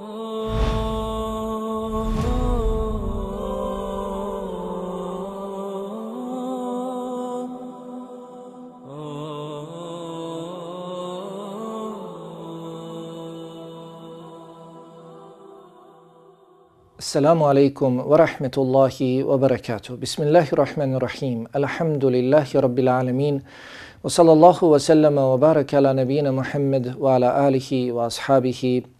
Assalamu alaikum wa rahmetullahi wa barakatuh. Bismillahirrahmanirrahim. Alhamdulillahi rabbil alamin. Wa sallallahu wa sallama wa baraka ala nabina Muhammad wa ala alihi wa ashabihi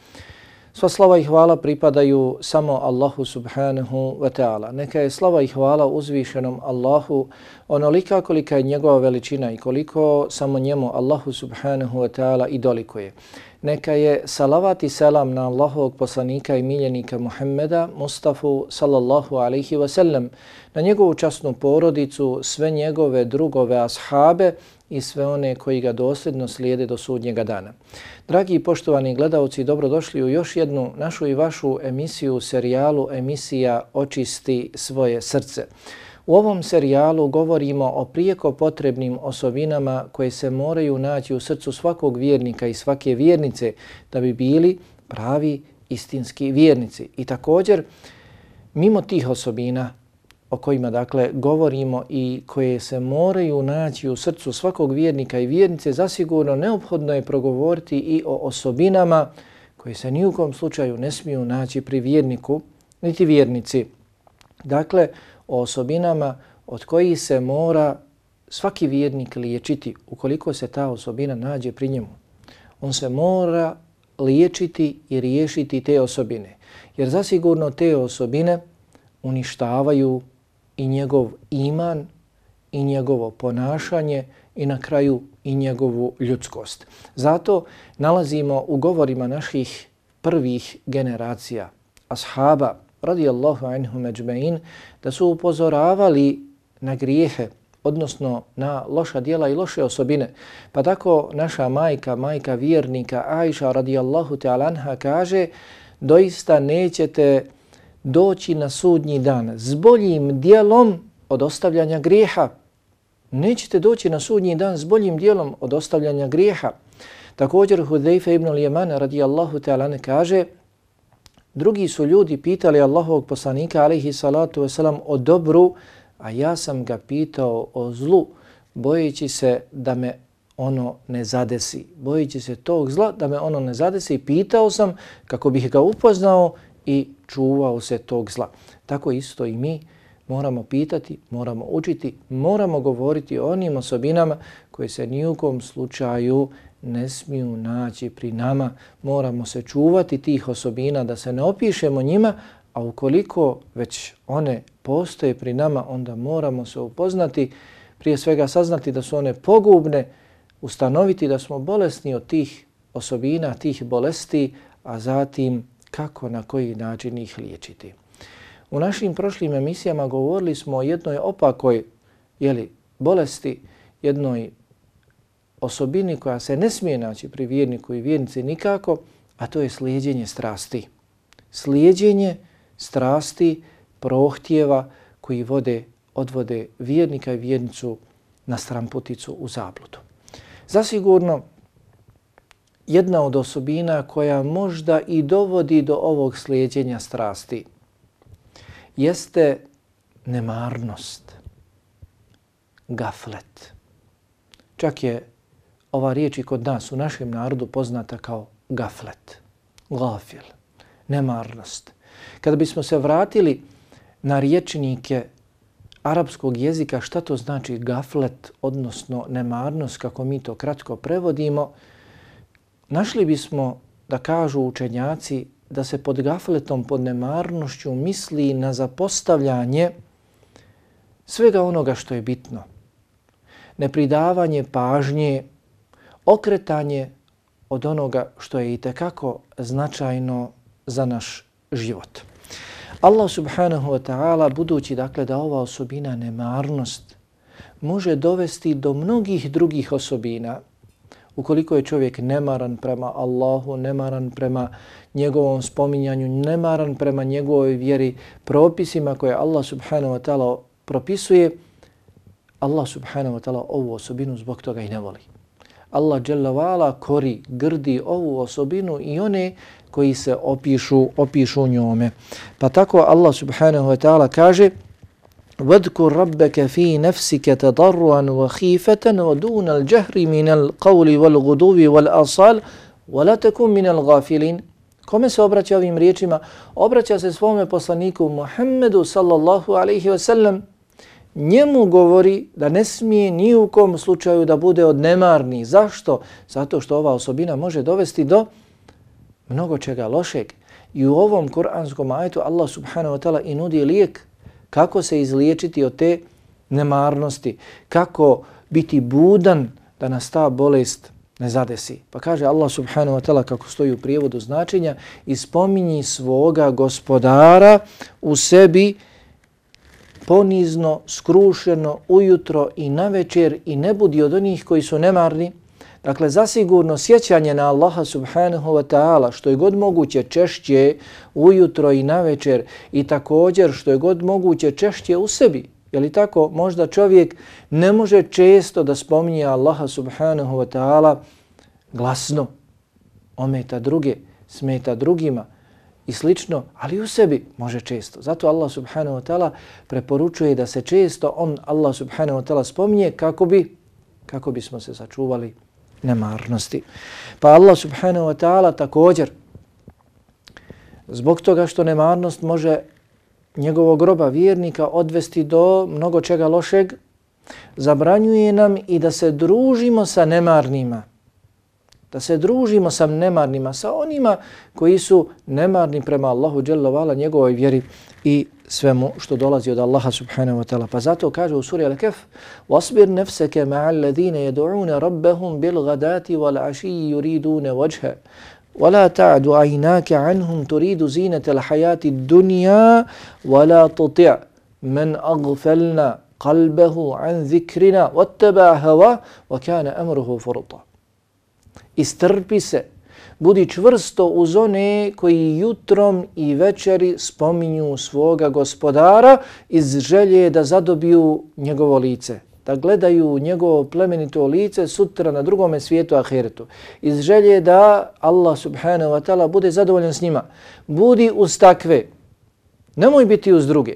Sva slava i hvala pripadaju samo Allahu subhanahu wa ta'ala. Neka je slava i hvala uzvišenom Allahu onolika kolika je njegova veličina i koliko samo njemu Allahu subhanahu wa ta'ala i dolikuje. Neka je salavat i selam na Allahovog poslanika i miljenika Muhammeda Mustafa sallallahu alaihi wa sallam, na njegovu časnu porodicu, sve njegove drugove ashabe i sve one koji ga dosljedno slijede do sudnjega dana. Dragi i poštovani gledalci, dobrodošli u još jednu našu i vašu emisiju, serijalu emisija Očisti svoje srce. U ovom serijalu govorimo o prijeko potrebnim osobinama koje se moraju naći u srcu svakog vjernika i svake vjernice da bi bili pravi istinski vjernici. I također, mimo tih osobina o kojima dakle govorimo i koje se moraju naći u srcu svakog vjernika i vjernice, zasigurno neophodno je progovoriti i o osobinama koje se ni u kom slučaju ne smiju naći pri vjerniku, niti vjernici. Dakle, o osobinama od kojih se mora svaki vjernik liječiti ukoliko se ta osobina nađe pri njemu. On se mora liječiti i riješiti te osobine. Jer zasigurno te osobine uništavaju i njegov iman i njegovo ponašanje i na kraju i njegovu ljudskost. Zato nalazimo u govorima naših prvih generacija ashaba radijallahu anhu međbein da su upozoravali na grijehe odnosno na loša dijela i loše osobine. Pa tako naša majka, majka vjernika Aisha radijallahu ta'ala anha kaže doista nećete doći na sudnji dan s boljim dijelom od ostavljanja grijeha. Nećete doći na sudnji dan s boljim dijelom od ostavljanja grijeha. Također Hudejfe ibn Lijemana radijallahu ta'ala kaže Drugi su ljudi pitali Allahovog poslanika alaihi salatu wasalam o dobru, a ja sam ga pitao o zlu, bojeći se da me ono ne zadesi. Bojeći se tog zla da me ono ne zadesi, pitao sam kako bih ga upoznao i čuvao se tog zla. Tako isto i mi moramo pitati, moramo učiti, moramo govoriti o onim osobinama koje se nijukom slučaju ne smiju naći pri nama. Moramo se čuvati tih osobina da se ne opišemo njima, a ukoliko već one postoje pri nama, onda moramo se upoznati, prije svega saznati da su one pogubne, ustanoviti da smo bolesni od tih osobina, tih bolesti, a zatim kako, na koji način ih liječiti. U našim prošlim emisijama govorili smo o jednoj opakoj jeli, bolesti, jednoj osobini koja se ne smije naći pri vjerniku i vjernici nikako, a to je slijedjenje strasti. Slijedjenje strasti prohtjeva koji vode, odvode vjernika i vjernicu na stramputicu u zabludu. Zasigurno, jedna od osobina koja možda i dovodi do ovog slijedjenja strasti jeste nemarnost, gaflet. Čak je ova riječ i kod nas u našem narodu poznata kao gaflet, gafil, nemarnost. Kada bismo se vratili na riječnike arapskog jezika, šta to znači gaflet, odnosno nemarnost, kako mi to kratko prevodimo, našli bismo da kažu učenjaci da se pod gafletom, pod nemarnošću misli na zapostavljanje svega onoga što je bitno. Nepridavanje pažnje okretanje od onoga što je i tekako značajno za naš život. Allah subhanahu wa ta'ala, budući dakle da ova osobina nemarnost može dovesti do mnogih drugih osobina, ukoliko je čovjek nemaran prema Allahu, nemaran prema njegovom spominjanju, nemaran prema njegovoj vjeri, propisima koje Allah subhanahu wa ta'ala propisuje, Allah subhanahu wa ta'ala ovu osobinu zbog toga i ne voli. Allah dželavala kori, grdi ovu osobinu i one koji se opišu, opišu njome. Pa tako Allah subhanahu wa ta'ala kaže وَذْكُرْ رَبَّكَ فِي نَفْسِكَ تَضَرُّعًا وَخِيفَةً وَدُونَ الْجَهْرِ مِنَ الْقَوْلِ وَالْغُدُوِ وَالْأَصَالِ وَلَا تَكُمْ مِنَ الْغَافِلِينَ Kome se obraća ovim riječima? Obraća se svome poslaniku Muhammedu sallallahu alaihi wa sallam. Njemu govori da ne smije ni u kom slučaju da bude od nemarni. Zašto? Zato što ova osobina može dovesti do mnogo čega lošeg. I u ovom kuranskom ajetu Allah subhanahu wa ta'ala i nudi lijek kako se izliječiti od te nemarnosti, kako biti budan da nas ta bolest ne zadesi. Pa kaže Allah subhanahu wa ta'ala kako stoji u prijevodu značenja ispominji svoga gospodara u sebi ponizno, skrušeno, ujutro i na večer i ne budi od onih koji su nemarni. Dakle, zasigurno sjećanje na Allaha subhanahu wa ta'ala što je god moguće češće ujutro i na večer i također što je god moguće češće u sebi. Je li tako? Možda čovjek ne može često da spominje Allaha subhanahu wa ta'ala glasno, ometa druge, smeta drugima i slično, ali u sebi može često. Zato Allah subhanahu wa ta'ala preporučuje da se često on, Allah subhanahu wa ta'ala, spominje kako bi kako bismo se sačuvali nemarnosti. Pa Allah subhanahu wa ta'ala također zbog toga što nemarnost može njegovog groba vjernika odvesti do mnogo čega lošeg, zabranjuje nam i da se družimo sa nemarnima. Da se družimo sa nemarnima, sa onima koji su nemarni prema Allahu dželle njegovoj vjeri i svemu što dolazi od Allaha subhanahu wa ta'ala. Pa zato kaže u suri Al-Kaf وَاصْبِرْ نَفْسَكَ مَعَ الَّذِينَ يَدْعُونَ رَبَّهُمْ بِالْغَدَاتِ وَالْعَشِيِّ يُرِيدُونَ وَجْهَ ولا تعد عيناك عنهم تريد زينة الحياة الدنيا ولا تطع من أغفلنا قلبه عن ذكرنا واتبع هوا وكان أمره فرطا Istrpi se, budi čvrsto uz one koji jutrom i večeri spominju svoga gospodara iz želje da zadobiju njegovo lice da gledaju njegovo plemenito lice sutra na drugome svijetu ahiretu. Iz želje da Allah subhanahu wa ta'ala bude zadovoljan s njima. Budi uz takve. Nemoj biti uz druge.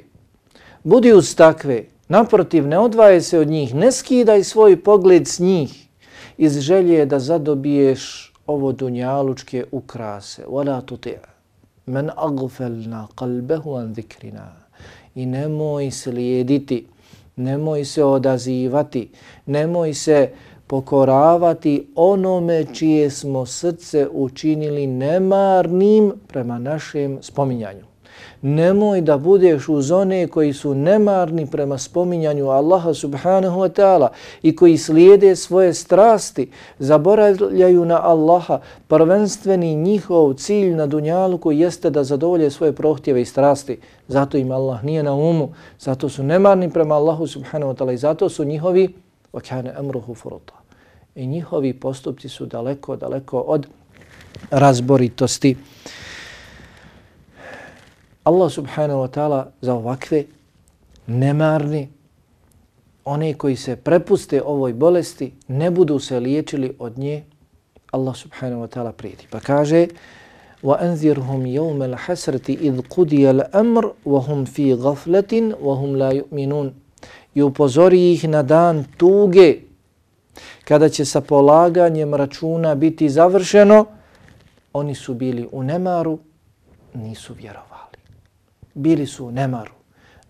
Budi uz takve. Naprotiv, ne odvaje se od njih. Ne skidaj svoj pogled s njih. Iz želje da zadobiješ ovo dunjalučke ukrase. Wala tuti' men agfelna qalbehu an zikrina. I nemoj slijediti nemoj se odazivati, nemoj se pokoravati onome čije smo srce učinili nemarnim prema našem spominjanju. Nemoj da budeš uz one koji su nemarni prema spominjanju Allaha subhanahu wa ta'ala i koji slijede svoje strasti, zaboravljaju na Allaha, prvenstveni njihov cilj na dunjalu koji jeste da zadovolje svoje prohtjeve i strasti. Zato im Allah nije na umu, zato su nemarni prema Allahu subhanahu wa ta'ala i zato su njihovi وَكَانَ أَمْرُهُ فُرُطَ I njihovi postupci su daleko, daleko od razboritosti. Allah subhanahu wa ta'ala za ovakve nemarni, one koji se prepuste ovoj bolesti, ne budu se liječili od nje, Allah subhanahu wa ta'ala prijeti. Pa kaže, وَأَنذِرْهُمْ يَوْمَ الْحَسْرَةِ إِذْ قُدِيَ الْأَمْرُ وَهُمْ فِي غَفْلَةٍ وَهُمْ لَا يُؤْمِنُونَ I upozori ih na dan tuge, kada će sa polaganjem računa biti završeno, oni su bili u nemaru, nisu vjerovali bili su u nemaru.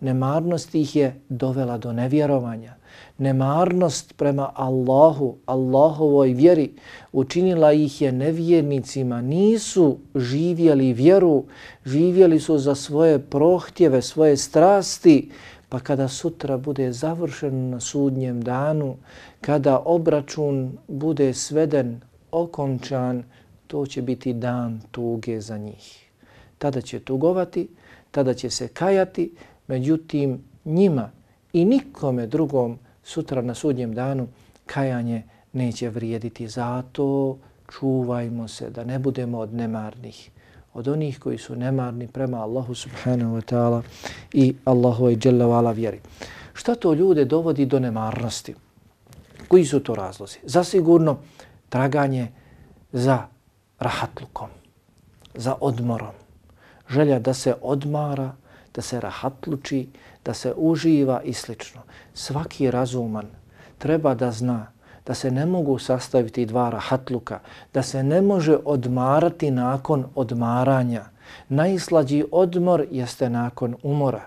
Nemarnost ih je dovela do nevjerovanja. Nemarnost prema Allahu, Allahovoj vjeri učinila ih je nevjernicima. Nisu živjeli vjeru, živjeli su za svoje prohtjeve, svoje strasti. Pa kada sutra bude završen na sudnjem danu, kada obračun bude sveden, okončan, to će biti dan tuge za njih. Tada će tugovati, tada će se kajati, međutim njima i nikome drugom sutra na sudnjem danu kajanje neće vrijediti. Zato čuvajmo se da ne budemo od nemarnih, od onih koji su nemarni prema Allahu subhanahu wa ta'ala i Allahu i jalla vala vjeri. Šta to ljude dovodi do nemarnosti? Koji su to razlozi? Zasigurno traganje za rahatlukom, za odmorom, želja da se odmara, da se rahatluči, da se uživa i slično. Svaki razuman treba da zna da se ne mogu sastaviti dva rahatluka, da se ne može odmarati nakon odmaranja. Najslađi odmor jeste nakon umora.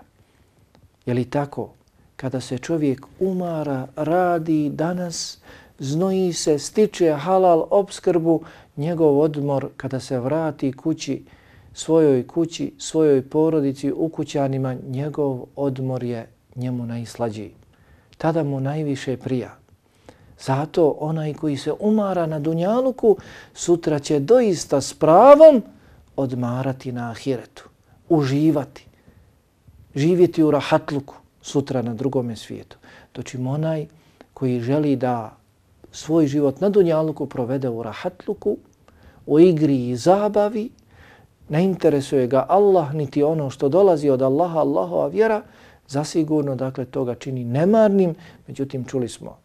Je li tako? Kada se čovjek umara, radi danas, znoji se, stiče halal obskrbu, njegov odmor kada se vrati kući, svojoj kući, svojoj porodici, ukućanima, njegov odmor je njemu najslađiji. Tada mu najviše prija. Zato onaj koji se umara na dunjaluku, sutra će doista s pravom odmarati na ahiretu, uživati, živjeti u rahatluku sutra na drugome svijetu. Doći onaj koji želi da svoj život na dunjaluku provede u rahatluku, u igri i zabavi, ne interesuje ga Allah niti ono što dolazi od Allaha, Allahova vjera, zasigurno dakle toga čini nemarnim, međutim čuli smo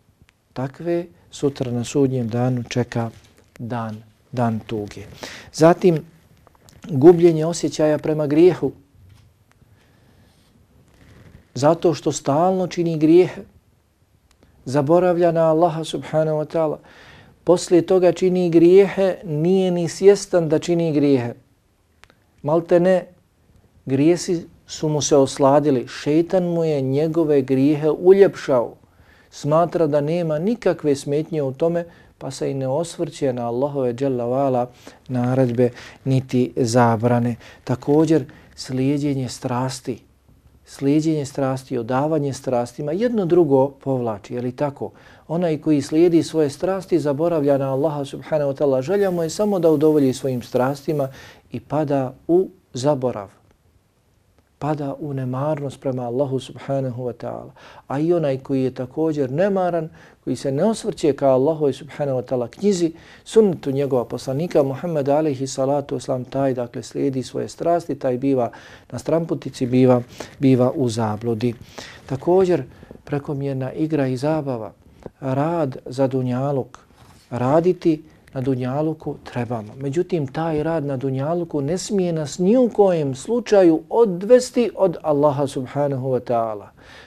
takve sutra na sudnjem danu čeka dan, dan tuge. Zatim gubljenje osjećaja prema grijehu, zato što stalno čini grijehe, zaboravlja na Allaha subhanahu wa ta'ala, poslije toga čini grijehe, nije ni svjestan da čini grijehe. Malte ne, grijesi su mu se osladili, šeitan mu je njegove grijehe uljepšao, smatra da nema nikakve smetnje u tome, pa se i ne osvrće na Allahove dželavala naredbe niti zabrane. Također, slijedjenje strasti, slijedjenje strasti, odavanje strastima, jedno drugo povlači, je li tako? Onaj koji slijedi svoje strasti zaboravlja na Allaha subhanahu wa ta'ala. Želja mu je samo da udovolji svojim strastima i pada u zaborav. Pada u nemarnost prema Allahu subhanahu wa ta'ala. A i onaj koji je također nemaran, koji se ne osvrće ka Allahu subhanahu wa ta'ala knjizi, sunnetu njegova poslanika Muhammeda alaihi salatu oslam, taj dakle slijedi svoje strasti, taj biva na stramputici, biva, biva u zabludi. Također prekomjerna igra i zabava, rad za dunjaluk, raditi na dunjaluku trebamo. Međutim, taj rad na dunjaluku ne smije nas ni u kojem slučaju odvesti od Allaha subhanahu wa ta'ala.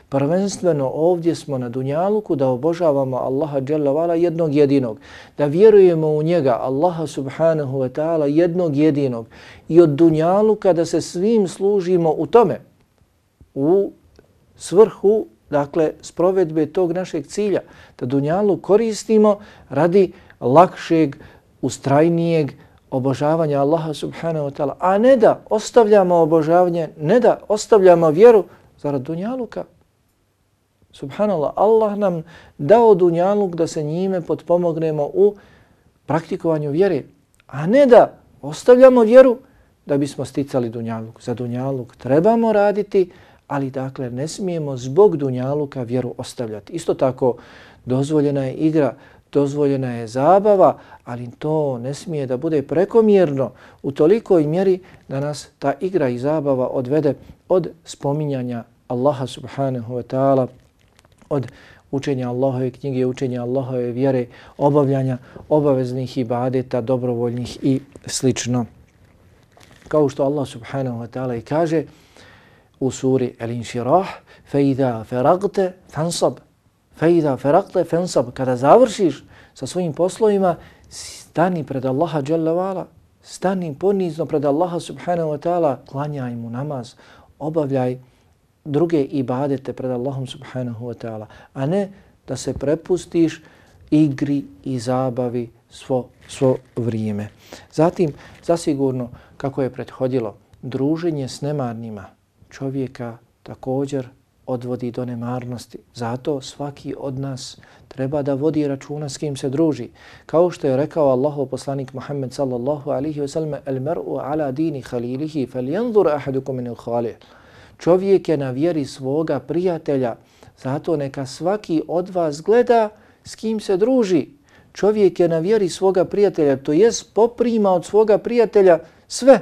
Prvenstveno ovdje smo na dunjaluku da obožavamo Allaha dželavala jednog jedinog, da vjerujemo u njega, Allaha subhanahu wa ta'ala jednog jedinog i od dunjaluka da se svim služimo u tome, u svrhu, dakle, sprovedbe tog našeg cilja, da dunjalu koristimo radi lakšeg, ustrajnijeg obožavanja Allaha subhanahu wa ta'ala, a ne da ostavljamo obožavanje, ne da ostavljamo vjeru zarad dunjaluka. Subhanallah, Allah nam dao dunjaluk da se njime potpomognemo u praktikovanju vjere, a ne da ostavljamo vjeru da bismo sticali dunjaluk. Za dunjaluk trebamo raditi, ali dakle ne smijemo zbog dunjaluka vjeru ostavljati. Isto tako dozvoljena je igra dozvoljena je zabava, ali to ne smije da bude prekomjerno u tolikoj mjeri da nas ta igra i zabava odvede od spominjanja Allaha subhanahu wa ta'ala, od učenja Allahove knjige, učenja Allahove vjere, obavljanja obaveznih ibadeta, dobrovoljnih i slično. Kao što Allah subhanahu wa ta'ala i kaže u suri Al-Inširah, فَإِذَا فَرَغْتَ فَانْصَبْ Fejda ferakle fensab, kada završiš sa svojim poslovima, stani pred Allaha dželavala, stani ponizno pred Allaha subhanahu wa ta'ala, klanjaj mu namaz, obavljaj druge ibadete pred Allahom subhanahu wa ta'ala, a ne da se prepustiš igri i zabavi svo, svo vrijeme. Zatim, zasigurno, kako je prethodilo, druženje s nemarnima čovjeka također odvodi do nemarnosti. Zato svaki od nas treba da vodi računa s kim se druži. Kao što je rekao Allahov poslanik Muhammed sallallahu alihi wasallam el mer'u ala dini khalilihi fel yanzur ahadukum min al-khalil. Čovjek je na vjeri svoga prijatelja, zato neka svaki od vas gleda s kim se druži. Čovjek je na vjeri svoga prijatelja, to jest poprima od svoga prijatelja sve.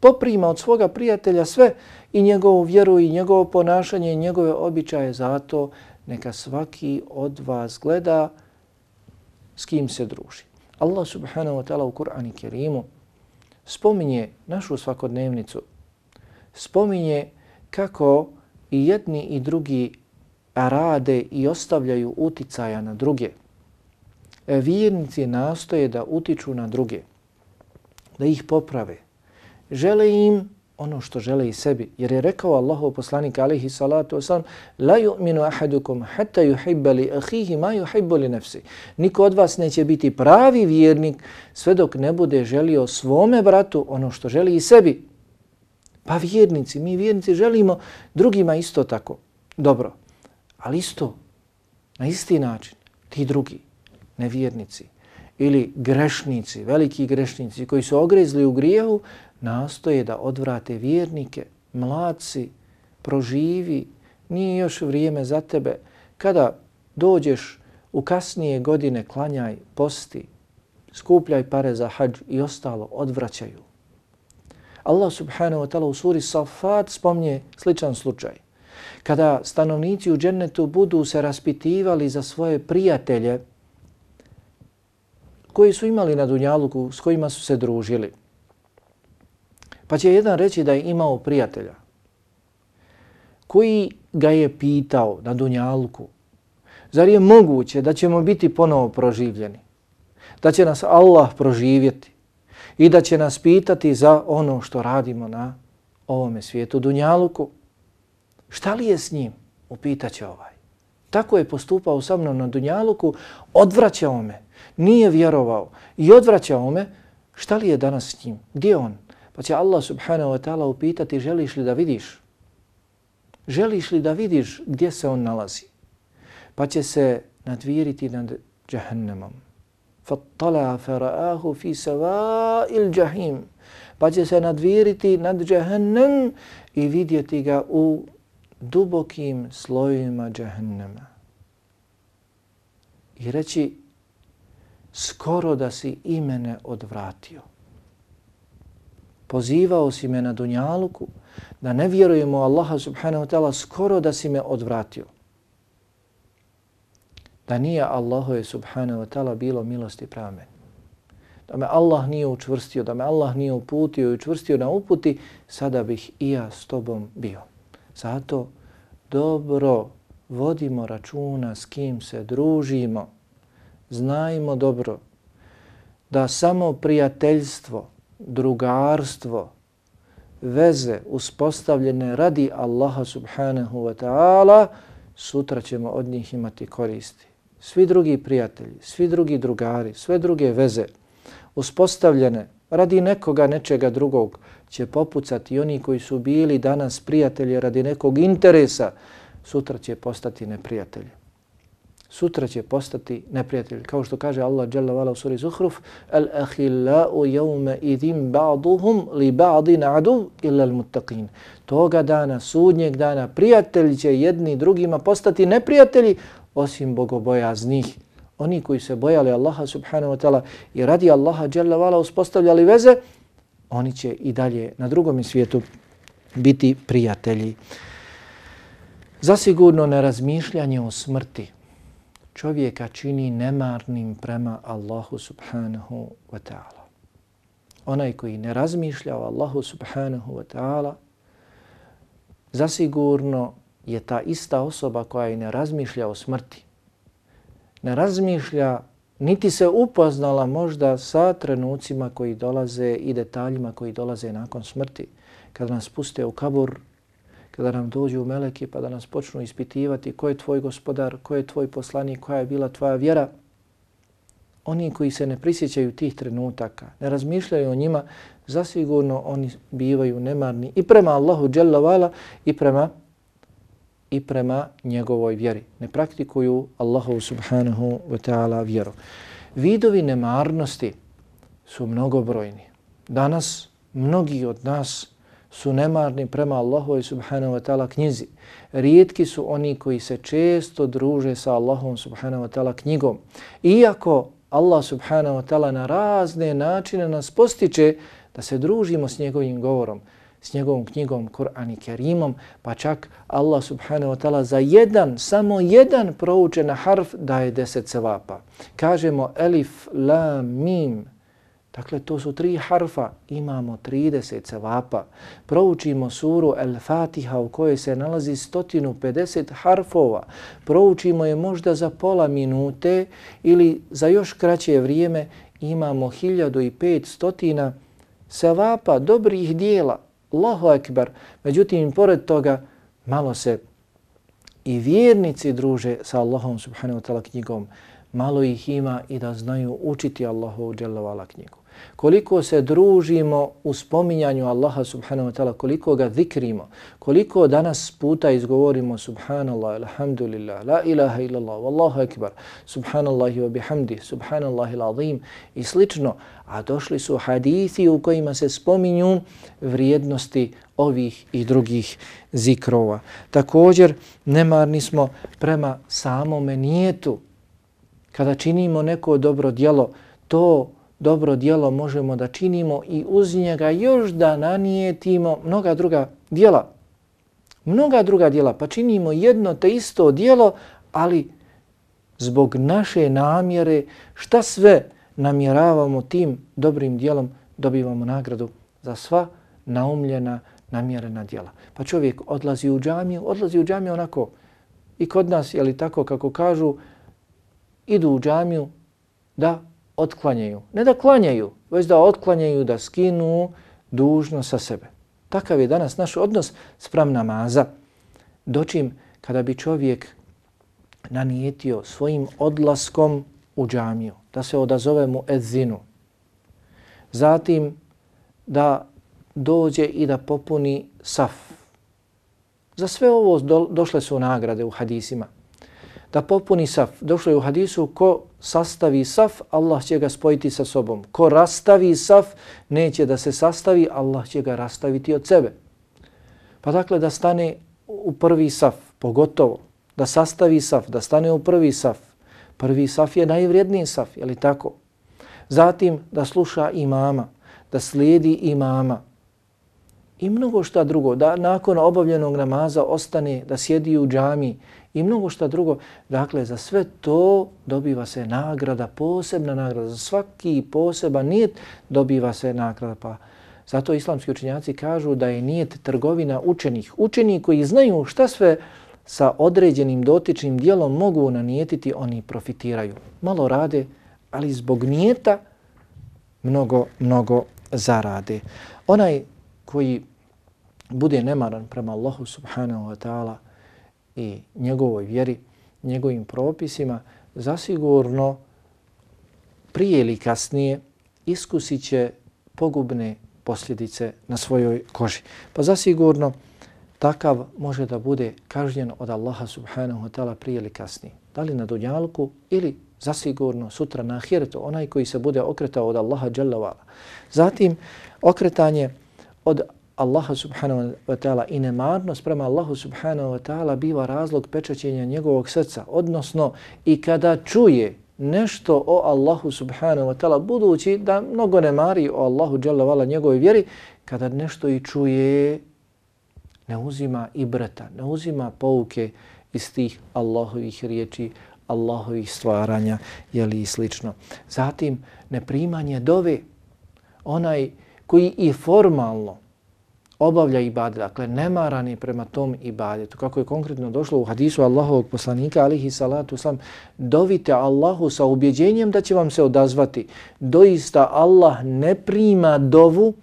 Poprima od svoga prijatelja sve i njegovu vjeru i njegovo ponašanje i njegove običaje. Zato neka svaki od vas gleda s kim se druži. Allah subhanahu wa ta'ala u Kur'ani Kerimu spominje našu svakodnevnicu, spominje kako i jedni i drugi rade i ostavljaju uticaja na druge. E, vjernici nastoje da utiču na druge, da ih poprave. Žele im ono što žele i sebi. Jer je rekao Allahov poslanik alihi salatu wasalam La yu'minu ahadukum hatta yuhibba li ahihi ma yuhibbu li nafsi. Niko od vas neće biti pravi vjernik sve dok ne bude želio svome bratu ono što želi i sebi. Pa vjernici, mi vjernici želimo drugima isto tako. Dobro, ali isto, na isti način, ti drugi, nevjernici ili grešnici, veliki grešnici koji su ogrezli u grijehu, nastoje da odvrate vjernike, mladci, proživi, nije još vrijeme za tebe. Kada dođeš u kasnije godine, klanjaj, posti, skupljaj pare za hađ i ostalo, odvraćaju. Allah subhanahu wa ta'ala u suri Safat spomnje sličan slučaj. Kada stanovnici u džennetu budu se raspitivali za svoje prijatelje koji su imali na Dunjaluku, s kojima su se družili, Pa će jedan reći da je imao prijatelja koji ga je pitao na Dunjalku zar je moguće da ćemo biti ponovo proživljeni, da će nas Allah proživjeti i da će nas pitati za ono što radimo na ovome svijetu Dunjaluku. Šta li je s njim? Upitaće ovaj. Tako je postupao sa mnom na Dunjaluku, odvraćao me, nije vjerovao i odvraćao me. Šta li je danas s njim? Gdje on? Pa će Allah subhanahu wa ta'ala upitati želiš li da vidiš? Želiš li da vidiš gdje se on nalazi? Pa će se nadviriti nad džahannamom. فَطَّلَا فَرَآهُ فِي سَوَاءِ الْجَحِيمِ Pa će se nadviriti nad džahannam i vidjeti ga u dubokim slojima džahannama. I reći skoro da si imene odvratio pozivao si me na dunjaluku, da ne vjerujemo Allaha subhanahu wa ta'ala, skoro da si me odvratio. Da nije Allahu je subhanahu wa ta'ala bilo milosti prema meni. Da me Allah nije učvrstio, da me Allah nije uputio i učvrstio na uputi, sada bih i ja s tobom bio. Zato dobro vodimo računa s kim se družimo. Znajmo dobro da samo prijateljstvo, drugarstvo, veze uspostavljene radi Allaha subhanahu wa ta'ala, sutra ćemo od njih imati koristi. Svi drugi prijatelji, svi drugi drugari, sve druge veze uspostavljene radi nekoga, nečega drugog, će popucati i oni koji su bili danas prijatelji radi nekog interesa, sutra će postati neprijatelji sutra će postati neprijatelj. Kao što kaže Allah dželle vala u suri Zuhruf, Al-ahillau yawma idin ba'duhum li ba'din adu illa al-muttaqin. Toga dana, sudnjeg dana, prijatelji će jedni drugima postati neprijatelji osim bogobojaznih. Oni koji se bojali Allaha subhanahu wa ta'ala i radi Allaha dželle vala uspostavljali veze, oni će i dalje na drugom svijetu biti prijatelji. Zasigurno nerazmišljanje o smrti, čovjeka čini nemarnim prema Allahu subhanahu wa ta'ala. Onaj koji ne razmišlja o Allahu subhanahu wa ta'ala, zasigurno je ta ista osoba koja i ne razmišlja o smrti. Ne razmišlja, niti se upoznala možda sa trenucima koji dolaze i detaljima koji dolaze nakon smrti. Kad nas puste u kabur, kada nam dođu meleki pa da nas počnu ispitivati ko je tvoj gospodar, ko je tvoj poslanik, koja je bila tvoja vjera, oni koji se ne prisjećaju tih trenutaka, ne razmišljaju o njima, zasigurno oni bivaju nemarni i prema Allahu Jalla Vala i prema i prema njegovoj vjeri. Ne praktikuju Allahu subhanahu wa ta'ala vjeru. Vidovi nemarnosti su mnogobrojni. Danas mnogi od nas su nemarni prema Allahu subhanahu wa ta'ala knjizi. Rijetki su oni koji se često druže sa Allahom subhanahu wa ta'ala knjigom. Iako Allah subhanahu wa ta'ala na razne načine nas postiče da se družimo s njegovim govorom, s njegovom knjigom Kur'an i Kerimom, pa čak Allah subhanahu wa ta'ala za jedan, samo jedan proučen harf daje deset sevapa. Kažemo elif, la, mim, Dakle, to su tri harfa, imamo 30 cevapa. Proučimo suru El-Fatiha u kojoj se nalazi 150 harfova. Proučimo je možda za pola minute ili za još kraće vrijeme imamo 1500 cevapa dobrih dijela. Allahu ekber. Međutim, pored toga, malo se i vjernici druže sa Allahom subhanahu wa ta'ala knjigom. Malo ih ima i da znaju učiti Allahovu dželovala knjigu koliko se družimo u spominjanju Allaha subhanahu wa ta'ala, koliko ga zikrimo, koliko danas puta izgovorimo subhanallah, alhamdulillah, la ilaha illallah, wallahu akbar, subhanallahi wa bihamdi, subhanallahi l'azim i slično, a došli su hadithi u kojima se spominju vrijednosti ovih i drugih zikrova. Također, nemarni smo prema samome nijetu. Kada činimo neko dobro djelo, to dobro dijelo možemo da činimo i uz njega još da nanijetimo mnoga druga dijela. Mnoga druga dijela, pa činimo jedno te isto dijelo, ali zbog naše namjere šta sve namjeravamo tim dobrim dijelom, dobivamo nagradu za sva naumljena, namjerena dijela. Pa čovjek odlazi u džamiju, odlazi u džamiju onako i kod nas, je li tako kako kažu, idu u džamiju da otklanjaju. Ne da klanjaju, već da otklanjaju, da skinu dužno sa sebe. Takav je danas naš odnos sprem namaza. Dočim kada bi čovjek nanijetio svojim odlaskom u džamiju, da se odazove mu edzinu, zatim da dođe i da popuni saf. Za sve ovo došle su nagrade u hadisima da popuni saf. Došlo je u hadisu ko sastavi saf, Allah će ga spojiti sa sobom. Ko rastavi saf, neće da se sastavi, Allah će ga rastaviti od sebe. Pa dakle da stane u prvi saf, pogotovo, da sastavi saf, da stane u prvi saf. Prvi saf je najvrijedniji saf, je li tako? Zatim da sluša imama, da slijedi imama. I mnogo šta drugo, da nakon obavljenog namaza ostane, da sjedi u džami i mnogo šta drugo. Dakle, za sve to dobiva se nagrada, posebna nagrada. Za svaki poseban nijet dobiva se nagrada. Pa zato islamski učenjaci kažu da je nijet trgovina učenih. Učeni koji znaju šta sve sa određenim dotičnim dijelom mogu nanijetiti, oni profitiraju. Malo rade, ali zbog nijeta mnogo, mnogo zarade. Onaj koji bude nemaran prema Allahu subhanahu wa ta'ala, i njegovoj vjeri, njegovim propisima, zasigurno prije ili kasnije iskusit će pogubne posljedice na svojoj koži. Pa zasigurno takav može da bude kažnjen od Allaha subhanahu wa ta'ala prije ili kasnije. Da li na dunjalku ili zasigurno sutra na ahiretu, onaj koji se bude okretao od Allaha dželle Zatim okretanje od Allaha subhanahu wa ta'ala i nemarnost prema Allahu subhanahu wa ta'ala biva razlog pečećenja njegovog srca. Odnosno i kada čuje nešto o Allahu subhanahu wa ta'ala, budući da mnogo ne mari o Allahu dželavala vala njegove vjeri, kada nešto i čuje, ne uzima i brata, ne uzima pouke iz tih Allahovih riječi, Allahovih stvaranja, jeli i slično. Zatim, neprimanje dove, onaj koji i formalno obavlja ibadet, dakle nemaran je prema tom ibadetu. Kako je konkretno došlo u hadisu Allahovog poslanika, alihi salatu sam, dovite Allahu sa ubjeđenjem da će vam se odazvati. Doista Allah ne prima dovu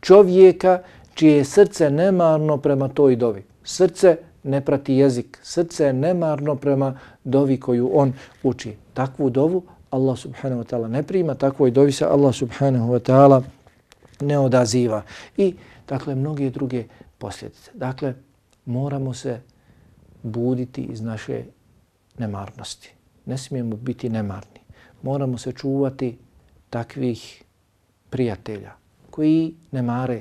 čovjeka čije je srce nemarno prema toj dovi. Srce ne prati jezik, srce je nemarno prema dovi koju on uči. Takvu dovu Allah subhanahu wa ta'ala ne prima, takvoj dovi se Allah subhanahu wa ta'ala ne odaziva. I Dakle, mnoge druge posljedice. Dakle, moramo se buditi iz naše nemarnosti. Ne smijemo biti nemarni. Moramo se čuvati takvih prijatelja koji ne mare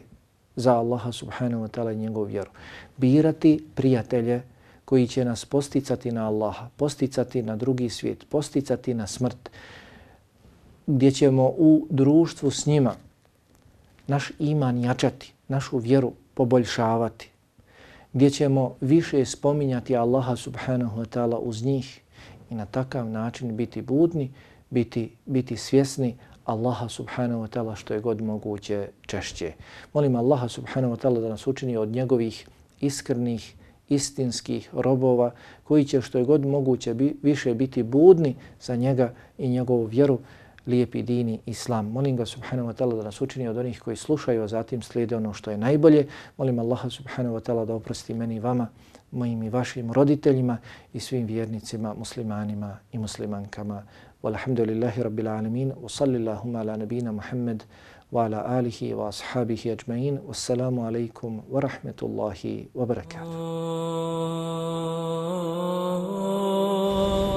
za Allaha subhanahu wa ta'ala i njegovu vjeru. Birati prijatelje koji će nas posticati na Allaha, posticati na drugi svijet, posticati na smrt, gdje ćemo u društvu s njima naš iman jačati, našu vjeru poboljšavati, gdje ćemo više spominjati Allaha subhanahu wa ta'ala uz njih i na takav način biti budni, biti, biti svjesni Allaha subhanahu wa ta'ala što je god moguće češće. Molim Allaha subhanahu wa ta'ala da nas učini od njegovih iskrnih, istinskih robova koji će što je god moguće bi, više biti budni za njega i njegovu vjeru lijepi dini islam. Molim ga subhanahu wa ta'ala da nas učini od onih koji slušaju, a zatim slijede ono što je najbolje. Molim Allaha subhanahu wa ta'ala da oprosti meni i vama, mojim i vašim roditeljima i svim vjernicima, muslimanima i muslimankama. Walhamdulillahi rabbil alamin. Wa sallillahumma ala nabina Muhammad wa ala alihi wa ashabihi ajma'in. Wassalamu alaikum wa rahmetullahi wa barakatuh. Oh.